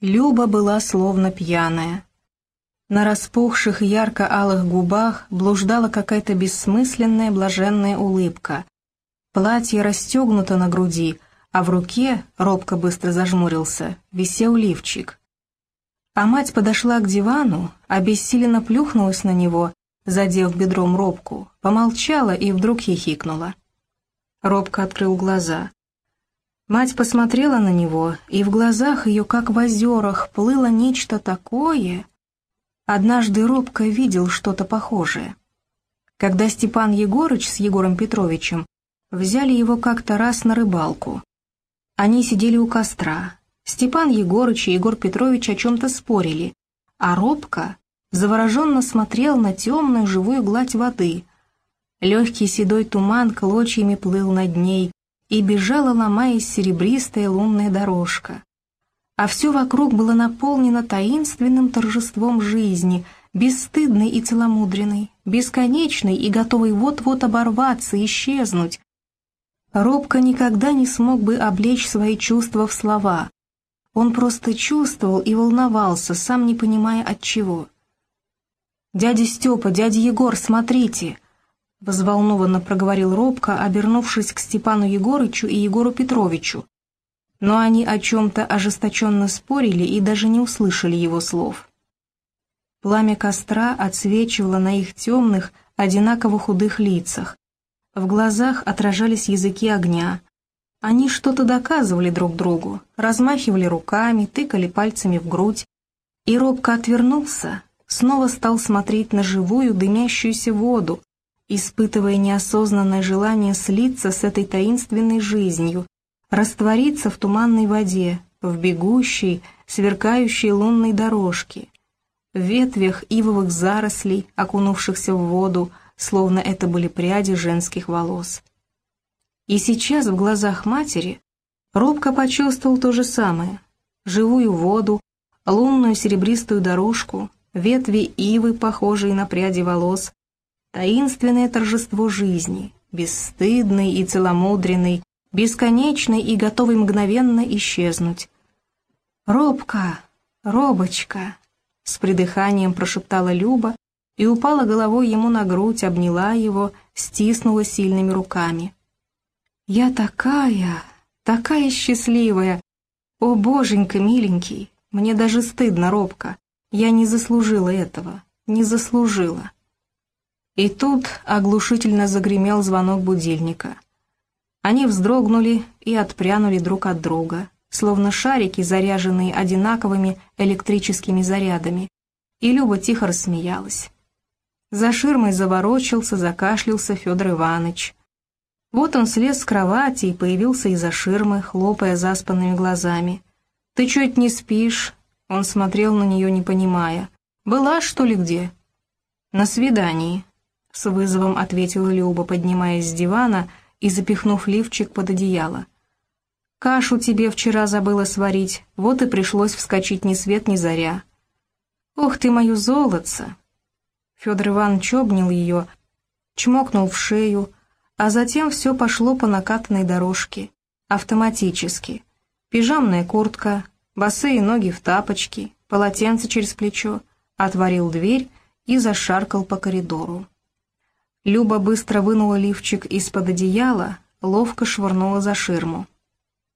Люба была словно пьяная. На распухших ярко-алых губах блуждала какая-то бессмысленная блаженная улыбка. Платье расстегнуто на груди, а в руке, робко быстро зажмурился, висел лифчик. А мать подошла к дивану, обессиленно плюхнулась на него, задев бедром робку, помолчала и вдруг хихикнула. Робко открыл глаза. Мать посмотрела на него, и в глазах ее, как в озерах, плыло нечто такое. Однажды робко видел что-то похожее. Когда Степан Егорыч с Егором Петровичем взяли его как-то раз на рыбалку. Они сидели у костра. Степан Егорыч и Егор Петрович о чем-то спорили, а робко завороженно смотрел на темную живую гладь воды. Легкий седой туман клочьями плыл над ней, и бежала, ломаясь, серебристая лунная дорожка. А все вокруг было наполнено таинственным торжеством жизни, бесстыдной и целомудренной, бесконечной и готовой вот-вот оборваться, исчезнуть. Робко никогда не смог бы облечь свои чувства в слова. Он просто чувствовал и волновался, сам не понимая от чего. «Дядя Степа, дядя Егор, смотрите!» — взволнованно проговорил робко, обернувшись к Степану Егорычу и Егору Петровичу. Но они о чем-то ожесточенно спорили и даже не услышали его слов. Пламя костра отсвечивало на их темных, одинаково худых лицах. В глазах отражались языки огня. Они что-то доказывали друг другу, размахивали руками, тыкали пальцами в грудь. И робко отвернулся, снова стал смотреть на живую дымящуюся воду, испытывая неосознанное желание слиться с этой таинственной жизнью, раствориться в туманной воде, в бегущей, сверкающей лунной дорожке, в ветвях ивовых зарослей, окунувшихся в воду, словно это были пряди женских волос. И сейчас в глазах матери робко почувствовал то же самое — живую воду, лунную серебристую дорожку, ветви ивы, похожие на пряди волос, таинственное торжество жизни, бесстыдный и целомудренный, бесконечный и готовый мгновенно исчезнуть. «Робка! Робочка!» — с придыханием прошептала Люба и упала головой ему на грудь, обняла его, стиснула сильными руками. «Я такая, такая счастливая! О, боженька, миленький, мне даже стыдно, Робка, я не заслужила этого, не заслужила». И тут оглушительно загремел звонок будильника. Они вздрогнули и отпрянули друг от друга, словно шарики, заряженные одинаковыми электрическими зарядами, и Люба тихо рассмеялась. За ширмой заворочился, закашлялся Федор Иванович. Вот он слез с кровати и появился из-за ширмы, хлопая заспанными глазами. «Ты чуть не спишь?» Он смотрел на нее, не понимая. «Была, что ли, где?» «На свидании», — с вызовом ответила Люба, поднимаясь с дивана и запихнув лифчик под одеяло. «Кашу тебе вчера забыла сварить, вот и пришлось вскочить ни свет ни заря». «Ох ты, мою золотце!» Федор Иванович обнял ее, чмокнул в шею, а затем все пошло по накатанной дорожке, автоматически. Пижамная куртка, босые ноги в тапочки, полотенце через плечо, отворил дверь и зашаркал по коридору. Люба быстро вынула лифчик из-под одеяла, ловко швырнула за ширму.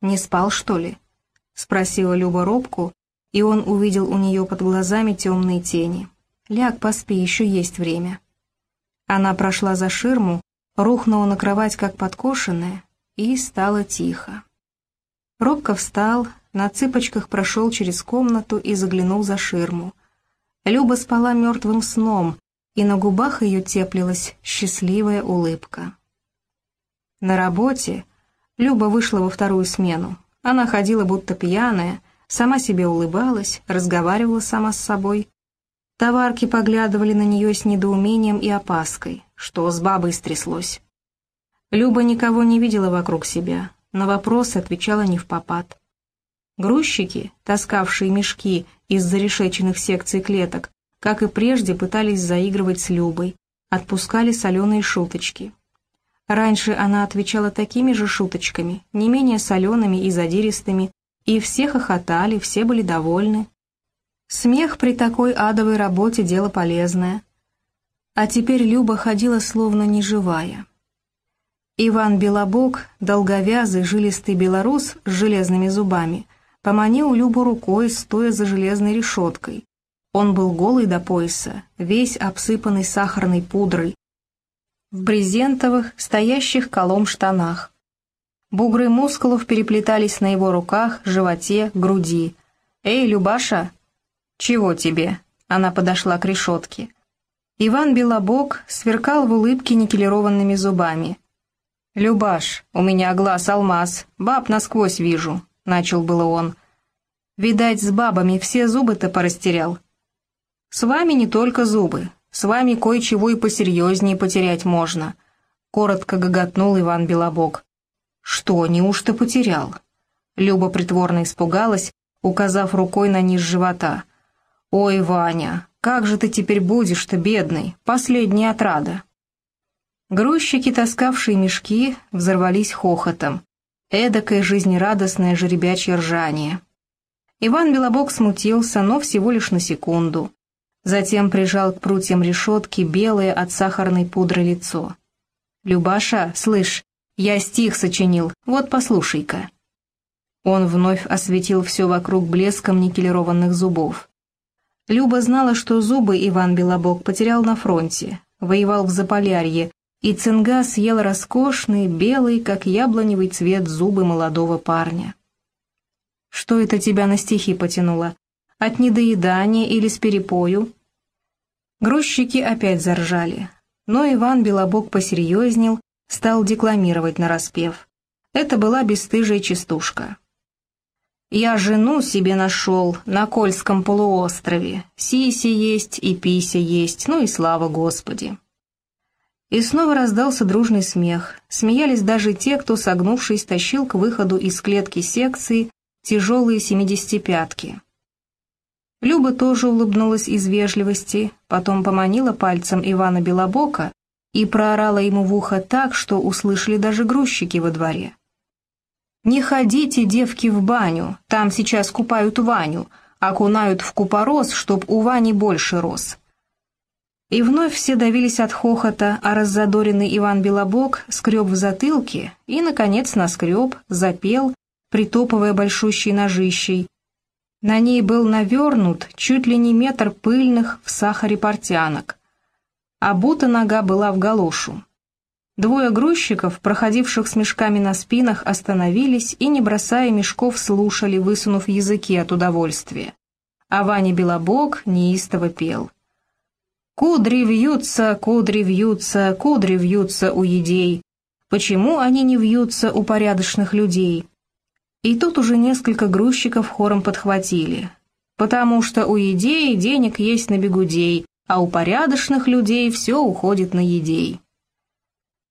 «Не спал, что ли?» — спросила Люба робку, и он увидел у нее под глазами темные тени. «Ляг, поспи, еще есть время». Она прошла за ширму, рухнула на кровать, как подкошенная, и стало тихо. Робко встал, на цыпочках прошел через комнату и заглянул за ширму. Люба спала мертвым сном, и на губах ее теплилась счастливая улыбка. На работе Люба вышла во вторую смену. Она ходила будто пьяная, сама себе улыбалась, разговаривала сама с собой. Товарки поглядывали на нее с недоумением и опаской, что с бабой стряслось. Люба никого не видела вокруг себя, на вопросы отвечала не в попад. Грузчики, таскавшие мешки из зарешеченных секций клеток, как и прежде, пытались заигрывать с Любой, отпускали соленые шуточки. Раньше она отвечала такими же шуточками, не менее солеными и задиристыми, И все хохотали, все были довольны. Смех при такой адовой работе – дело полезное. А теперь Люба ходила словно неживая. Иван Белобок, долговязый, жилистый белорус с железными зубами, поманил Любу рукой, стоя за железной решеткой. Он был голый до пояса, весь обсыпанный сахарной пудрой, в брезентовых, стоящих колом штанах. Бугры мускулов переплетались на его руках, животе, груди. «Эй, Любаша!» «Чего тебе?» Она подошла к решетке. Иван Белобок сверкал в улыбке никелированными зубами. «Любаш, у меня глаз алмаз, баб насквозь вижу», — начал было он. «Видать, с бабами все зубы-то порастерял». «С вами не только зубы, с вами кое-чего и посерьезнее потерять можно», — коротко гоготнул Иван Белобок. «Что, неужто потерял?» Люба притворно испугалась, указав рукой на низ живота. «Ой, Ваня, как же ты теперь будешь-то, бедный, последняя отрада!» Грузчики, таскавшие мешки, взорвались хохотом. Эдакое жизнерадостное жеребячье ржание. Иван Белобок смутился, но всего лишь на секунду. Затем прижал к прутьям решетки белое от сахарной пудры лицо. «Любаша, слышь, я стих сочинил, вот послушай-ка». Он вновь осветил все вокруг блеском никелированных зубов. Люба знала, что зубы Иван Белобок потерял на фронте, воевал в Заполярье, и цинга съел роскошный, белый, как яблоневый цвет зубы молодого парня. «Что это тебя на стихи потянуло? От недоедания или с перепою?» Грузчики опять заржали, но Иван Белобок посерьезнел стал декламировать нараспев. Это была бесстыжая частушка. «Я жену себе нашел на Кольском полуострове. Сиси есть и пися есть, ну и слава Господи!» И снова раздался дружный смех. Смеялись даже те, кто, согнувшись, тащил к выходу из клетки секции тяжелые семидесятипятки. Люба тоже улыбнулась из вежливости, потом поманила пальцем Ивана Белобока, и проорала ему в ухо так, что услышали даже грузчики во дворе. «Не ходите, девки, в баню, там сейчас купают Ваню, окунают в купорос, чтоб у Вани больше рос». И вновь все давились от хохота, а раззадоренный Иван Белобок скреб в затылке и, наконец, наскреб, запел, притопывая большущей ножищей. На ней был навернут чуть ли не метр пыльных в сахаре портянок а бута нога была в галошу. Двое грузчиков, проходивших с мешками на спинах, остановились и, не бросая мешков, слушали, высунув языки от удовольствия. А Ваня Белобок неистово пел. «Кудри вьются, кудри вьются, кудри вьются у едей. Почему они не вьются у порядочных людей?» И тут уже несколько грузчиков хором подхватили. «Потому что у едей денег есть на бегудей, а у порядочных людей все уходит на едей.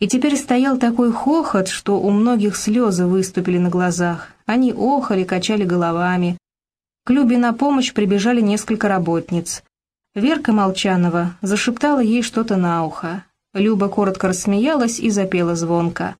И теперь стоял такой хохот, что у многих слезы выступили на глазах. Они охали, качали головами. К Любе на помощь прибежали несколько работниц. Верка Молчанова зашептала ей что-то на ухо. Люба коротко рассмеялась и запела звонко.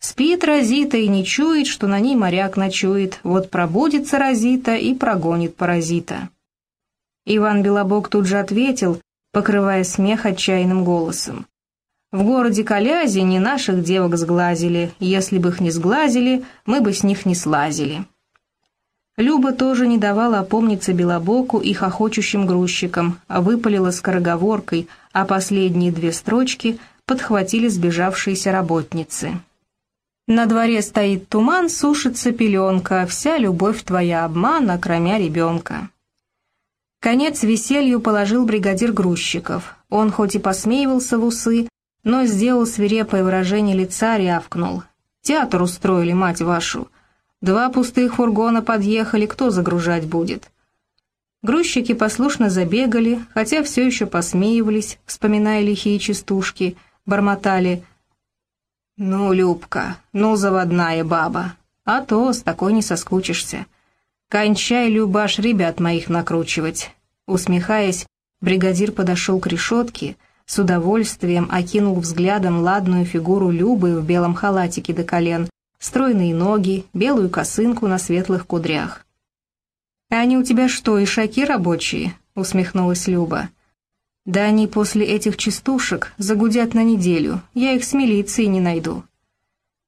«Спит Розита и не чует, что на ней моряк ночует. Вот пробудится Розита и прогонит паразита». Иван Белобок тут же ответил, покрывая смех отчаянным голосом. В городе Калязи не наших девок сглазили, если бы их не сглазили, мы бы с них не слазили. Люба тоже не давала опомниться Белобоку и хохочущим грузчикам, а выпалила скороговоркой, а последние две строчки подхватили сбежавшиеся работницы. «На дворе стоит туман, сушится пеленка, вся любовь твоя обман, окромя ребенка». Конец веселью положил бригадир грузчиков. Он хоть и посмеивался в усы, но сделал свирепое выражение лица, рявкнул. «Театр устроили, мать вашу! Два пустых фургона подъехали, кто загружать будет?» Грузчики послушно забегали, хотя все еще посмеивались, вспоминая лихие частушки, бормотали «Ну, Любка, ну, заводная баба, а то с такой не соскучишься». «Кончай, Любаш, ребят моих накручивать!» Усмехаясь, бригадир подошел к решетке, с удовольствием окинул взглядом ладную фигуру Любы в белом халатике до колен, стройные ноги, белую косынку на светлых кудрях. «А они у тебя что, и шаки рабочие?» — усмехнулась Люба. «Да они после этих частушек загудят на неделю, я их с милицией не найду».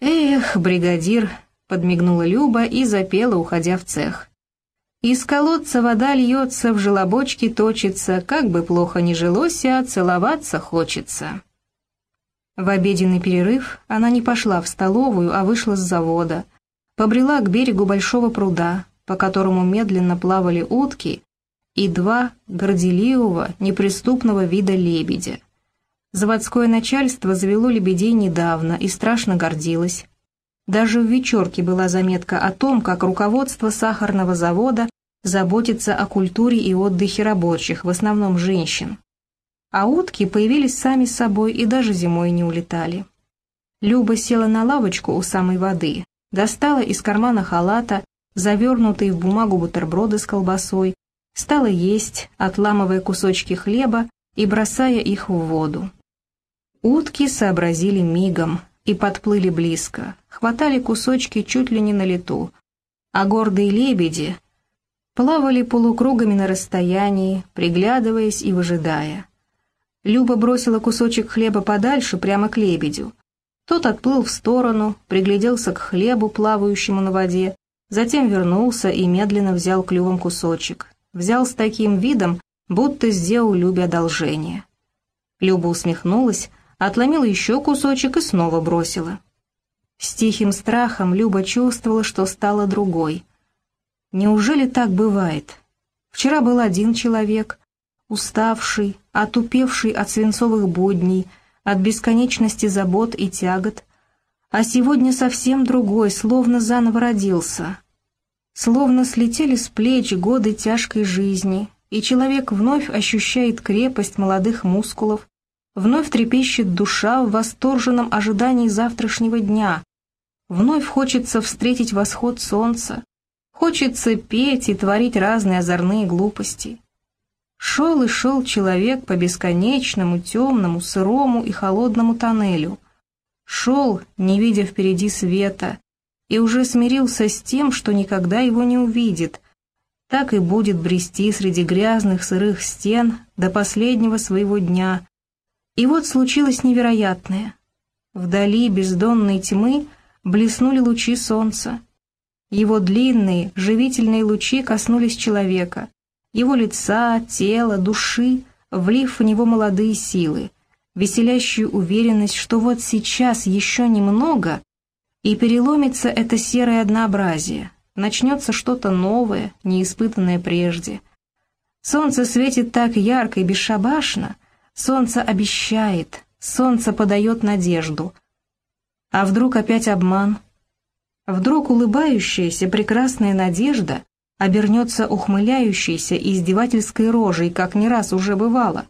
«Эх, бригадир!» — подмигнула Люба и запела, уходя в цех. Из колодца вода льется, в желобочке точится, как бы плохо ни жилось, а целоваться хочется. В обеденный перерыв она не пошла в столовую, а вышла с завода. Побрела к берегу большого пруда, по которому медленно плавали утки и два горделивого, неприступного вида лебедя. Заводское начальство завело лебедей недавно и страшно гордилось. Даже в вечерке была заметка о том, как руководство сахарного завода заботится о культуре и отдыхе рабочих, в основном женщин. А утки появились сами собой и даже зимой не улетали. Люба села на лавочку у самой воды, достала из кармана халата завернутые в бумагу бутерброды с колбасой, стала есть, отламывая кусочки хлеба и бросая их в воду. Утки сообразили мигом, и подплыли близко, хватали кусочки чуть ли не на лету, а гордые лебеди плавали полукругами на расстоянии, приглядываясь и выжидая. Люба бросила кусочек хлеба подальше, прямо к лебедю. Тот отплыл в сторону, пригляделся к хлебу, плавающему на воде, затем вернулся и медленно взял клювом кусочек. Взял с таким видом, будто сделал Любе одолжение. Люба усмехнулась, отломила еще кусочек и снова бросила. С тихим страхом Люба чувствовала, что стала другой. Неужели так бывает? Вчера был один человек, уставший, отупевший от свинцовых будней, от бесконечности забот и тягот, а сегодня совсем другой, словно заново родился. Словно слетели с плеч годы тяжкой жизни, и человек вновь ощущает крепость молодых мускулов, Вновь трепещет душа в восторженном ожидании завтрашнего дня. Вновь хочется встретить восход солнца. Хочется петь и творить разные озорные глупости. Шел и шел человек по бесконечному, темному, сырому и холодному тоннелю. Шел, не видя впереди света, и уже смирился с тем, что никогда его не увидит. Так и будет брести среди грязных сырых стен до последнего своего дня, и вот случилось невероятное. Вдали бездонной тьмы блеснули лучи солнца. Его длинные, живительные лучи коснулись человека, его лица, тела, души, влив в него молодые силы, веселящую уверенность, что вот сейчас еще немного, и переломится это серое однообразие, начнется что-то новое, неиспытанное прежде. Солнце светит так ярко и бесшабашно, Солнце обещает, солнце подает надежду. А вдруг опять обман? Вдруг улыбающаяся прекрасная надежда обернется ухмыляющейся и издевательской рожей, как не раз уже бывало.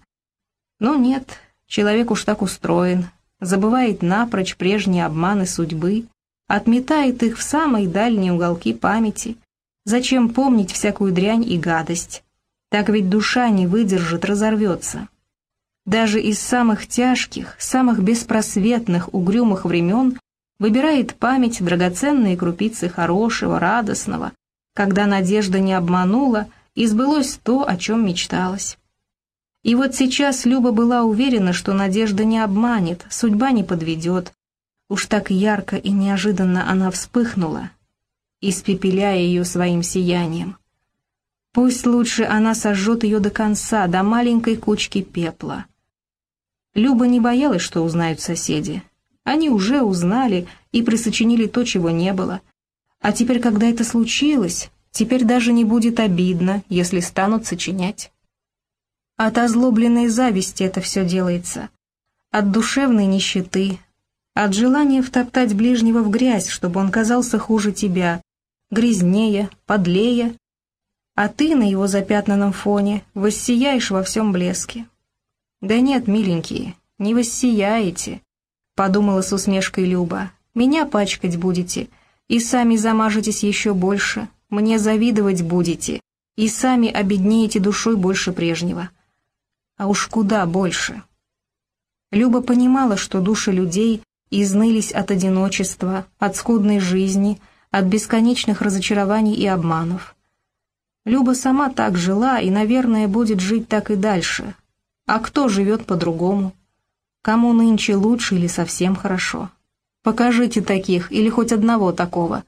Но нет, человек уж так устроен, забывает напрочь прежние обманы судьбы, отметает их в самые дальние уголки памяти. Зачем помнить всякую дрянь и гадость? Так ведь душа не выдержит, разорвется. Даже из самых тяжких, самых беспросветных, угрюмых времен выбирает память драгоценные крупицы хорошего, радостного, когда надежда не обманула и сбылось то, о чем мечталось. И вот сейчас Люба была уверена, что надежда не обманет, судьба не подведет. Уж так ярко и неожиданно она вспыхнула, испепеляя ее своим сиянием. Пусть лучше она сожжет ее до конца, до маленькой кучки пепла. Люба не боялась, что узнают соседи. Они уже узнали и присочинили то, чего не было. А теперь, когда это случилось, теперь даже не будет обидно, если станут сочинять. От озлобленной зависти это все делается. От душевной нищеты. От желания втоптать ближнего в грязь, чтобы он казался хуже тебя, грязнее, подлее. А ты на его запятнанном фоне воссияешь во всем блеске. «Да нет, миленькие, не воссияете», — подумала с усмешкой Люба. «Меня пачкать будете, и сами замажетесь еще больше, мне завидовать будете, и сами обеднеете душой больше прежнего. А уж куда больше». Люба понимала, что души людей изнылись от одиночества, от скудной жизни, от бесконечных разочарований и обманов. Люба сама так жила и, наверное, будет жить так и дальше. А кто живет по-другому? Кому нынче лучше или совсем хорошо? Покажите таких или хоть одного такого.